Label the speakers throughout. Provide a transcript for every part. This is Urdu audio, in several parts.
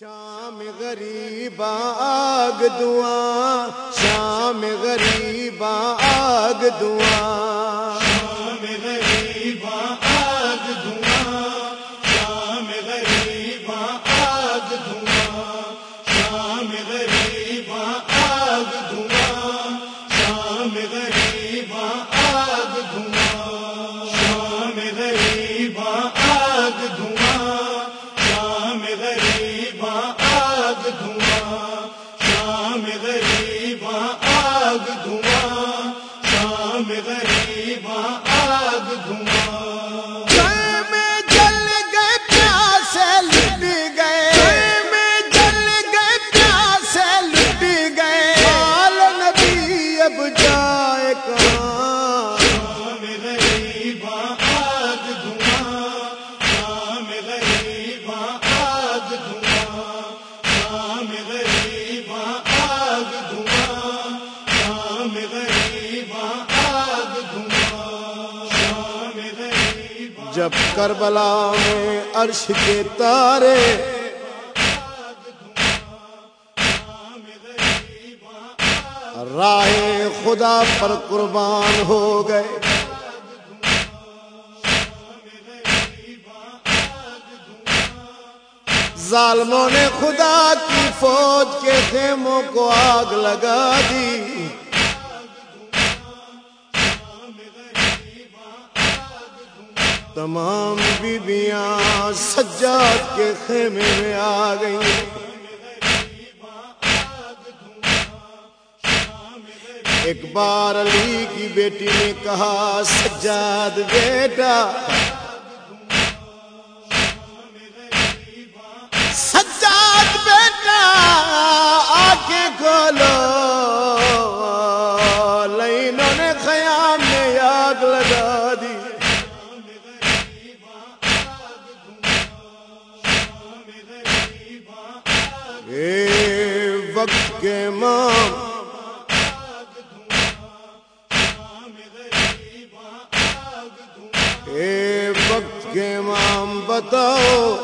Speaker 1: شام غریب آگ دعا، شام غریب آگ دعا۔
Speaker 2: شام غریب آگ دعا، شام غریب آگ دعا۔
Speaker 1: جب کربلا میں عرش کے تارے رائے خدا پر قربان ہو گئے۔ ظالموں نے خدا فوج کے خیموں کو آگ لگا دی۔ تمام بیبیاں سجاد کے خیمے میں آ گئیں۔ ایک بار علی کی بیٹی نے کہا، سجاد بیٹا اے وقت کے امام بتاؤ۔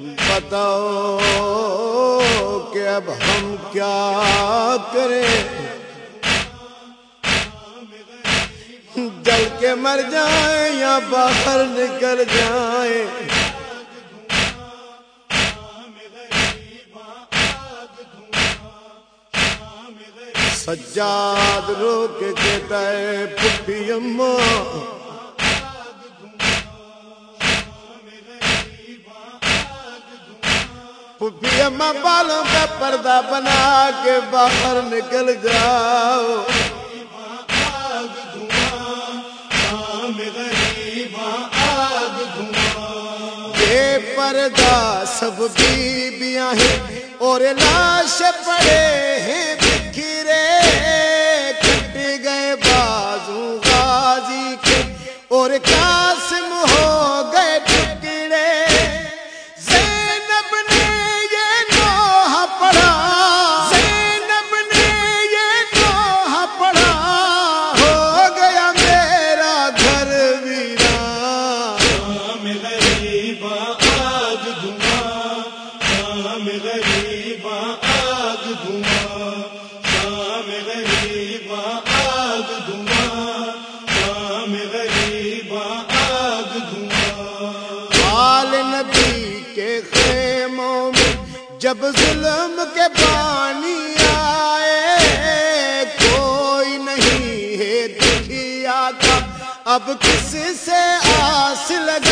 Speaker 1: بتاؤ کہ اب ہم کیا کریں۔ جل کے مر جائیں یا باہر نکل جائیں۔ سجاد رو کے کہتا ہے پپی اماں۔ پپی اماں بالوں کا پردہ بنا کے باہر نکل جاؤ۔ پردہ سب بیبیاں ہیں اور لاش پڑے ہیں
Speaker 2: شام آگ دھواں، شام غریب آگ دھواں، شام غریب آگ دھواں۔
Speaker 1: آل نبی کے خیموں میں جب ظلم کے پانی آئے، کوئی نہیں ہے دکھیا تھا۔ اب کس سے آس لگائے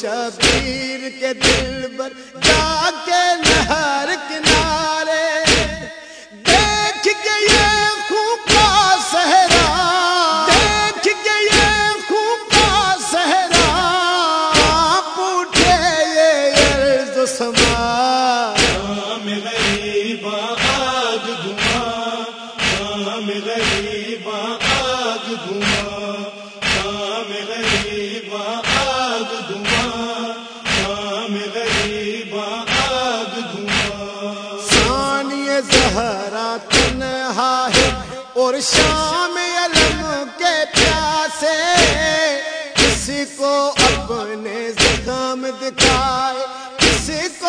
Speaker 1: شبیر کے کو اپنے زخم دکھائے کسی کو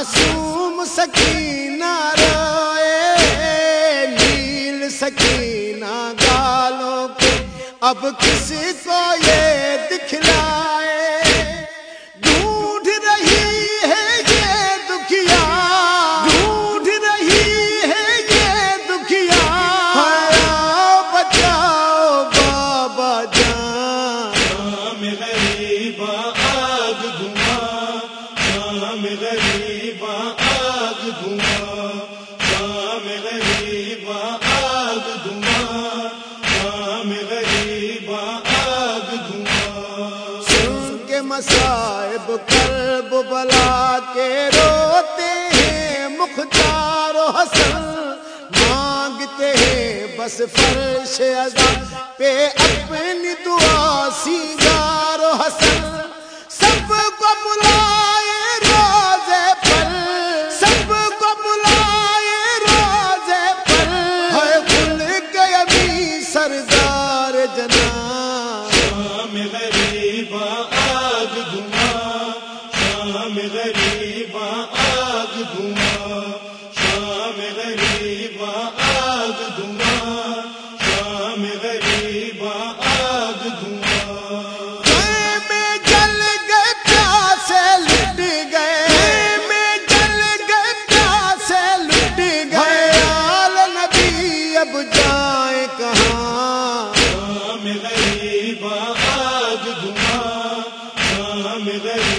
Speaker 1: معصوم سکینہ روئے نیل سکینہ گالوں کے۔ اب کسی کو یہ دکھلا مسائب قلب بلا کے روتے ہیں، مختار و حسن مانگتے ہیں۔ بس فرش ازا پہ اپنی دعا سیگار و حسن سب کو بلائے روزے پر سب کو بلائے روزے ہے کھل
Speaker 2: جنا غير